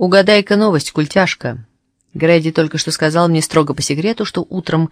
«Угадай-ка новость, культяшка». Грэди только что сказал мне строго по секрету, что утром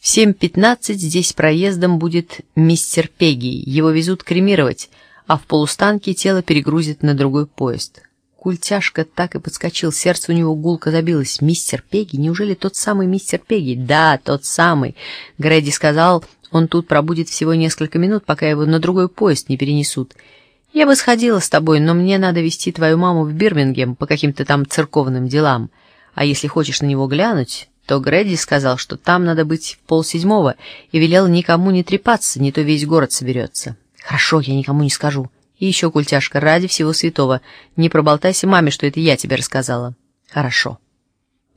в 7.15 здесь проездом будет мистер Пегги. Его везут кремировать, а в полустанке тело перегрузят на другой поезд. Культяшка так и подскочил, сердце у него гулко забилось. «Мистер Пегги? Неужели тот самый мистер Пегги?» «Да, тот самый!» Грэди сказал, он тут пробудет всего несколько минут, пока его на другой поезд не перенесут. «Я бы сходила с тобой, но мне надо везти твою маму в Бирмингем по каким-то там церковным делам. А если хочешь на него глянуть, то Грэди сказал, что там надо быть в полседьмого, и велел никому не трепаться, не то весь город соберется». «Хорошо, я никому не скажу». И еще, культяшка, ради всего святого, не проболтайся маме, что это я тебе рассказала. Хорошо.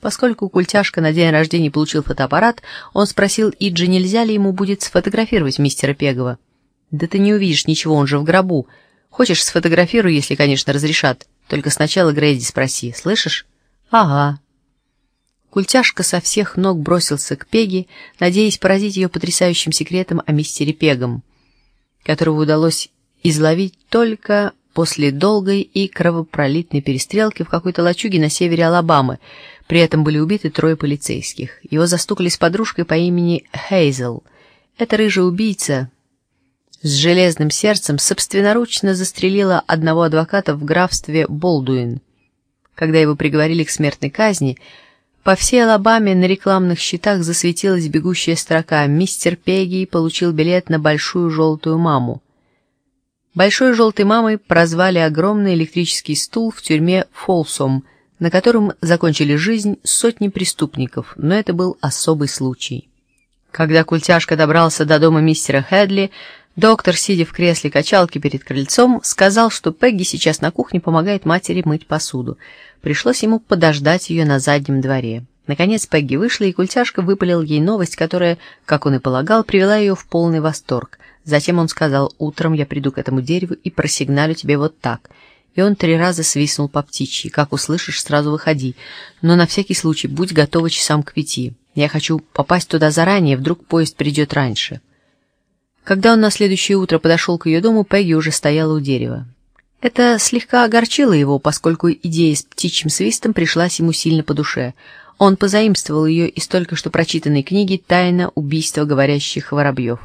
Поскольку культяшка на день рождения получил фотоаппарат, он спросил Иджи, нельзя ли ему будет сфотографировать мистера Пегова. Да ты не увидишь ничего, он же в гробу. Хочешь, сфотографируй, если, конечно, разрешат. Только сначала Грейди спроси, слышишь? Ага. Культяшка со всех ног бросился к Пеги, надеясь поразить ее потрясающим секретом о мистере Пегом, которого удалось изловить только после долгой и кровопролитной перестрелки в какой-то лачуге на севере Алабамы. При этом были убиты трое полицейских. Его застукали с подружкой по имени Хейзел. Эта рыжая убийца с железным сердцем собственноручно застрелила одного адвоката в графстве Болдуин. Когда его приговорили к смертной казни, по всей Алабаме на рекламных щитах засветилась бегущая строка «Мистер Пегги получил билет на большую желтую маму». Большой желтой мамой прозвали огромный электрический стул в тюрьме Фолсом, на котором закончили жизнь сотни преступников, но это был особый случай. Когда культяшка добрался до дома мистера Хедли, доктор, сидя в кресле качалки перед крыльцом, сказал, что Пегги сейчас на кухне помогает матери мыть посуду. Пришлось ему подождать ее на заднем дворе. Наконец Пегги вышла, и культяшка выпалил ей новость, которая, как он и полагал, привела ее в полный восторг. Затем он сказал, утром я приду к этому дереву и просигналю тебе вот так. И он три раза свистнул по птичьи. Как услышишь, сразу выходи. Но на всякий случай будь готова часам к пяти. Я хочу попасть туда заранее, вдруг поезд придет раньше. Когда он на следующее утро подошел к ее дому, Пегги уже стояла у дерева. Это слегка огорчило его, поскольку идея с птичьим свистом пришлась ему сильно по душе. Он позаимствовал ее из только что прочитанной книги «Тайна убийства говорящих воробьев».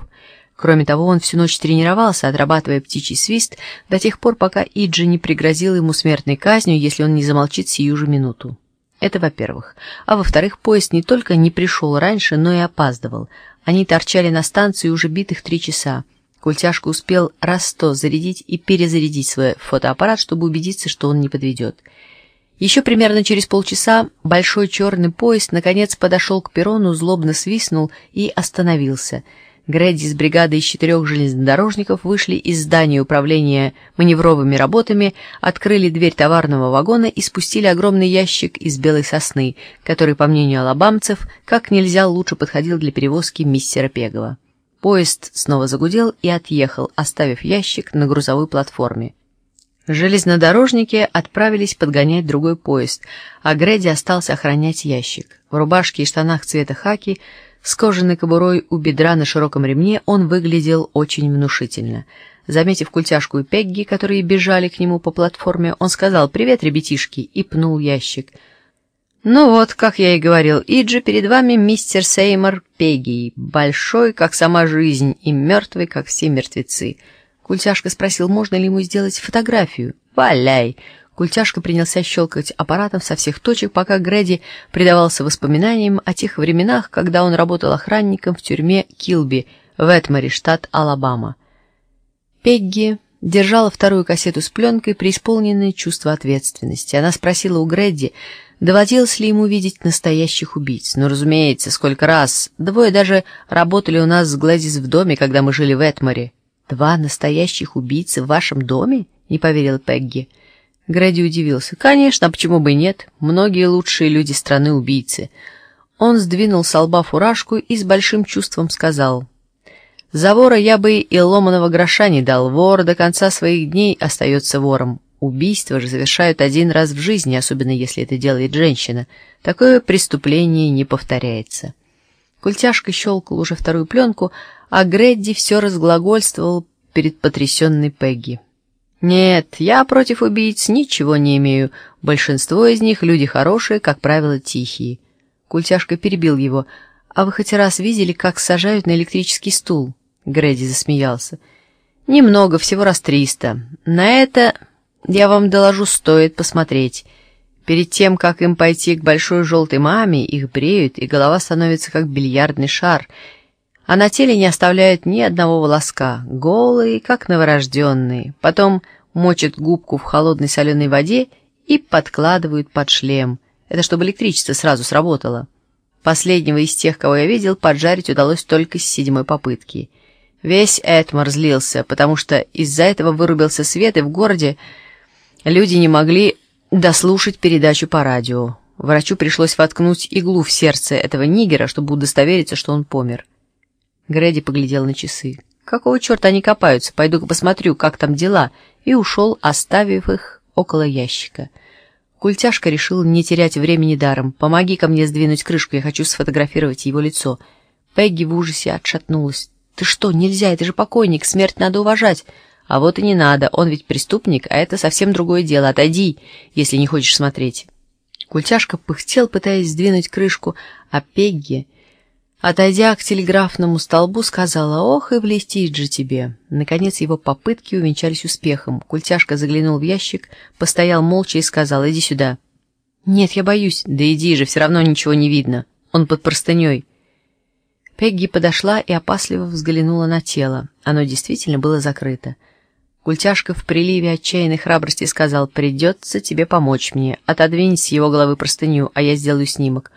Кроме того, он всю ночь тренировался, отрабатывая птичий свист, до тех пор, пока Иджи не пригрозил ему смертной казнью, если он не замолчит сию же минуту. Это во-первых. А во-вторых, поезд не только не пришел раньше, но и опаздывал. Они торчали на станции уже битых три часа. Культяшка успел раз сто зарядить и перезарядить свой фотоаппарат, чтобы убедиться, что он не подведет. Еще примерно через полчаса большой черный поезд наконец подошел к перрону, злобно свистнул и остановился — Грэдди с бригадой из четырех железнодорожников вышли из здания управления маневровыми работами, открыли дверь товарного вагона и спустили огромный ящик из белой сосны, который, по мнению алабамцев, как нельзя лучше подходил для перевозки мистера Пегова. Поезд снова загудел и отъехал, оставив ящик на грузовой платформе. Железнодорожники отправились подгонять другой поезд, а Грэдди остался охранять ящик. В рубашке и штанах цвета хаки – с кожаной кобурой у бедра на широком ремне он выглядел очень внушительно. Заметив культяшку и Пегги, которые бежали к нему по платформе, он сказал «Привет, ребятишки!» и пнул ящик. «Ну вот, как я и говорил, Иджи, перед вами мистер Сеймор Пегги, большой, как сама жизнь, и мертвый, как все мертвецы». Культяшка спросил, можно ли ему сделать фотографию. «Валяй!» Культяшка принялся щелкать аппаратом со всех точек, пока Грэди предавался воспоминаниям о тех временах, когда он работал охранником в тюрьме Килби в Этморе, штат Алабама. Пегги держала вторую кассету с пленкой, преисполненное чувство ответственности. Она спросила у Грэдди, доводилось ли ему видеть настоящих убийц. Ну, разумеется, сколько раз. Двое даже работали у нас с Глэдис в доме, когда мы жили в Этморе. «Два настоящих убийцы в вашем доме?» — не поверила Пегги. Грэди удивился. «Конечно, а почему бы и нет? Многие лучшие люди страны убийцы». Он сдвинул с лба фуражку и с большим чувством сказал. «За вора я бы и ломаного гроша не дал. Вор до конца своих дней остается вором. Убийство же завершают один раз в жизни, особенно если это делает женщина. Такое преступление не повторяется». Культяшка щелкал уже вторую пленку, а Гредди все разглагольствовал перед потрясенной Пегги. «Нет, я против убийц ничего не имею. Большинство из них люди хорошие, как правило, тихие. Культяшка перебил его. «А вы хоть раз видели, как сажают на электрический стул?» Грэди засмеялся. «Немного, всего раз триста. На это, я вам доложу, стоит посмотреть. Перед тем, как им пойти к большой желтой маме, их бреют, и голова становится как бильярдный шар, а на теле не оставляют ни одного волоска, голые, как новорожденные. Потом мочат губку в холодной соленой воде и подкладывают под шлем. Это чтобы электричество сразу сработало. Последнего из тех, кого я видел, поджарить удалось только с седьмой попытки. Весь Этмар злился, потому что из-за этого вырубился свет, и в городе люди не могли дослушать передачу по радио. Врачу пришлось воткнуть иглу в сердце этого нигера, чтобы удостовериться, что он помер. Грэди поглядел на часы. «Какого черта они копаются? Пойду-ка посмотрю, как там дела», и ушел, оставив их около ящика. Культяшка решил не терять времени даром. «Помоги ко мне сдвинуть крышку, я хочу сфотографировать его лицо». Пегги в ужасе отшатнулась. «Ты что, нельзя, это же покойник, смерть надо уважать». «А вот и не надо, он ведь преступник, а это совсем другое дело. Отойди, если не хочешь смотреть». Культяшка пыхтел, пытаясь сдвинуть крышку, а Пегги... Отойдя к телеграфному столбу, сказала «Ох, и влетит же тебе». Наконец его попытки увенчались успехом. Культяшка заглянул в ящик, постоял молча и сказал «Иди сюда». «Нет, я боюсь». «Да иди же, все равно ничего не видно. Он под простыней». Пегги подошла и опасливо взглянула на тело. Оно действительно было закрыто. Культяшка в приливе отчаянной храбрости сказал «Придется тебе помочь мне. Отодвинь с его головы простыню, а я сделаю снимок».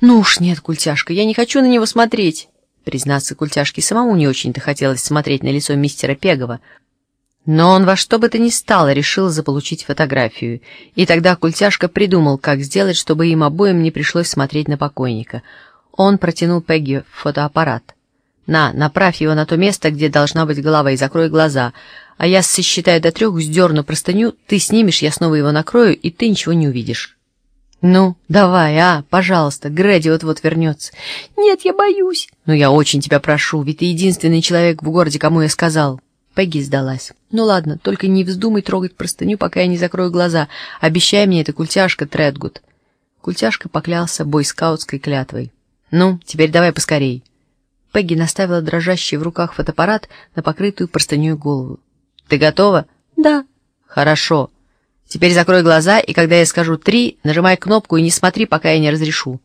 «Ну уж нет, Культяшка, я не хочу на него смотреть!» Признаться, Культяшке самому не очень-то хотелось смотреть на лицо мистера Пегова. Но он во что бы то ни стало решил заполучить фотографию, и тогда Культяшка придумал, как сделать, чтобы им обоим не пришлось смотреть на покойника. Он протянул Пегги фотоаппарат. «На, направь его на то место, где должна быть голова, и закрой глаза, а я сосчитаю до трех, сдерну простыню, ты снимешь, я снова его накрою, и ты ничего не увидишь». «Ну, давай, а, пожалуйста, Грэди вот-вот вернется». «Нет, я боюсь». «Ну, я очень тебя прошу, ведь ты единственный человек в городе, кому я сказал». Пегги сдалась. «Ну ладно, только не вздумай трогать простыню, пока я не закрою глаза. Обещай мне это, культяшка Тредгуд». Культяшка поклялся бойскаутской клятвой. «Ну, теперь давай поскорей». Пегги наставила дрожащий в руках фотоаппарат на покрытую простыней голову. «Ты готова?» «Да». «Хорошо». Теперь закрой глаза, и когда я скажу «три», нажимай кнопку и не смотри, пока я не разрешу».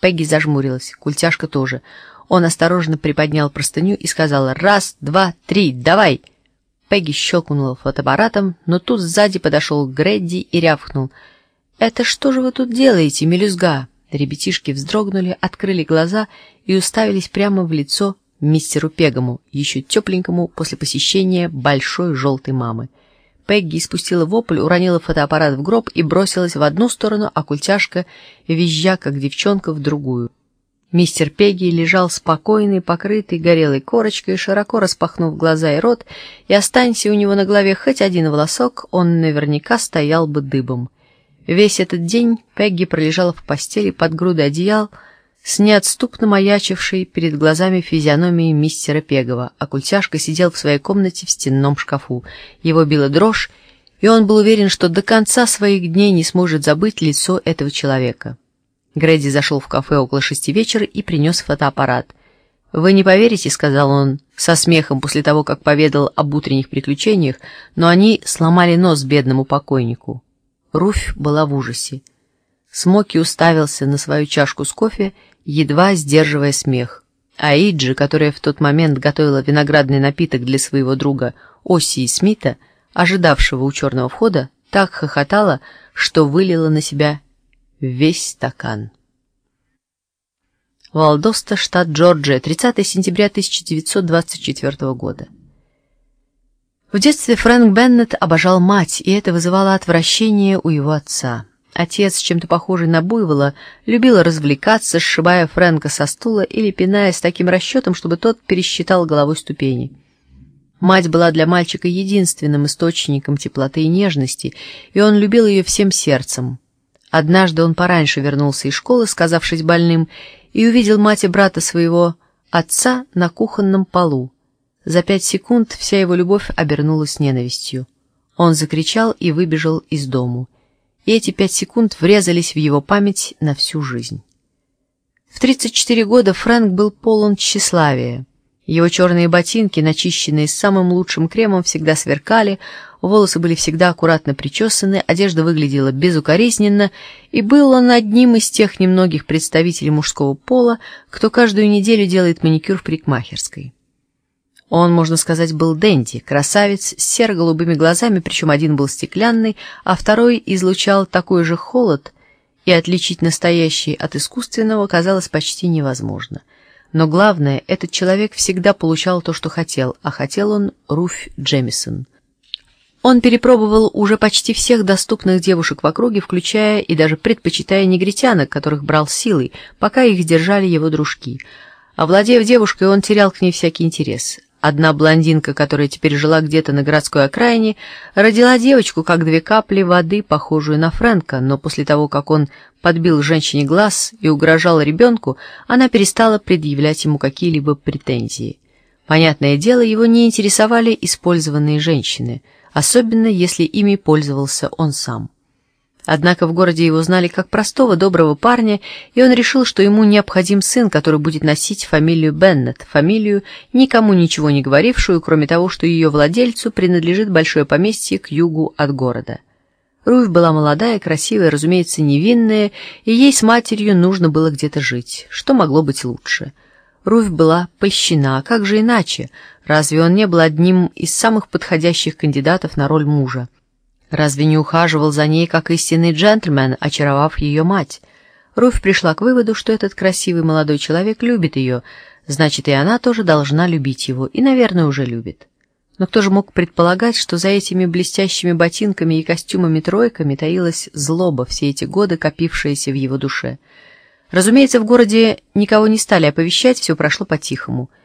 Пегги зажмурилась, культяшка тоже. Он осторожно приподнял простыню и сказал «раз, два, три, давай!» Пегги щелкнула фотоаппаратом, но тут сзади подошел Гредди и рявкнул. «Это что же вы тут делаете, мелюзга?» Ребятишки вздрогнули, открыли глаза и уставились прямо в лицо мистеру Пегому, еще тепленькому после посещения большой желтой мамы. Пегги спустила вопль, уронила фотоаппарат в гроб и бросилась в одну сторону, а культяшка, визжа, как девчонка, в другую. Мистер Пегги лежал спокойный, покрытый горелой корочкой, широко распахнув глаза и рот, и останься у него на голове хоть один волосок, он наверняка стоял бы дыбом. Весь этот день Пегги пролежала в постели под грудой одеял, с неотступно маячившей перед глазами физиономией мистера Пегова, а культяшка сидел в своей комнате в стенном шкафу. Его била дрожь, и он был уверен, что до конца своих дней не сможет забыть лицо этого человека. Грэди зашел в кафе около шести вечера и принес фотоаппарат. «Вы не поверите», — сказал он со смехом после того, как поведал об утренних приключениях, но они сломали нос бедному покойнику. Руфь была в ужасе. Смоки уставился на свою чашку с кофе едва сдерживая смех. А Иджи, которая в тот момент готовила виноградный напиток для своего друга Оси Смита, ожидавшего у черного входа, так хохотала, что вылила на себя весь стакан. Валдоста, штат Джорджия, 30 сентября 1924 года. В детстве Фрэнк Беннет обожал мать, и это вызывало отвращение у его отца. Отец, чем-то похожий на буйвола, любил развлекаться, сшибая Фрэнка со стула или пиная с таким расчетом, чтобы тот пересчитал головой ступени. Мать была для мальчика единственным источником теплоты и нежности, и он любил ее всем сердцем. Однажды он пораньше вернулся из школы, сказавшись больным, и увидел мать и брата своего отца на кухонном полу. За пять секунд вся его любовь обернулась ненавистью. Он закричал и выбежал из дому. и эти пять секунд врезались в его память на всю жизнь. В 34 года Фрэнк был полон тщеславия. Его черные ботинки, начищенные самым лучшим кремом, всегда сверкали, волосы были всегда аккуратно причесаны, одежда выглядела безукоризненно, и был он одним из тех немногих представителей мужского пола, кто каждую неделю делает маникюр в парикмахерской. Он, можно сказать, был Дэнди, красавец с серо-голубыми глазами, причем один был стеклянный, а второй излучал такой же холод, и отличить настоящий от искусственного казалось почти невозможно. Но главное, этот человек всегда получал то, что хотел, а хотел он Руфь Джемисон. Он перепробовал уже почти всех доступных девушек в округе, включая и даже предпочитая негритянок, которых брал силой, пока их держали его дружки. Овладев девушкой, он терял к ней всякий интерес. Одна блондинка, которая теперь жила где-то на городской окраине, родила девочку, как две капли воды, похожую на Фрэнка, но после того, как он подбил женщине глаз и угрожал ребенку, она перестала предъявлять ему какие-либо претензии. Понятное дело, его не интересовали использованные женщины, особенно если ими пользовался он сам. Однако в городе его знали как простого, доброго парня, и он решил, что ему необходим сын, который будет носить фамилию Беннет, фамилию, никому ничего не говорившую, кроме того, что ее владельцу принадлежит большое поместье к югу от города. Руфь была молодая, красивая, разумеется, невинная, и ей с матерью нужно было где-то жить. Что могло быть лучше? Руфь была польщена, а как же иначе? Разве он не был одним из самых подходящих кандидатов на роль мужа? Разве не ухаживал за ней, как истинный джентльмен, очаровав ее мать? Руфь пришла к выводу, что этот красивый молодой человек любит ее, значит, и она тоже должна любить его, и, наверное, уже любит. Но кто же мог предполагать, что за этими блестящими ботинками и костюмами-тройками таилась злоба все эти годы, копившаяся в его душе? Разумеется, в городе никого не стали оповещать, все прошло по-тихому —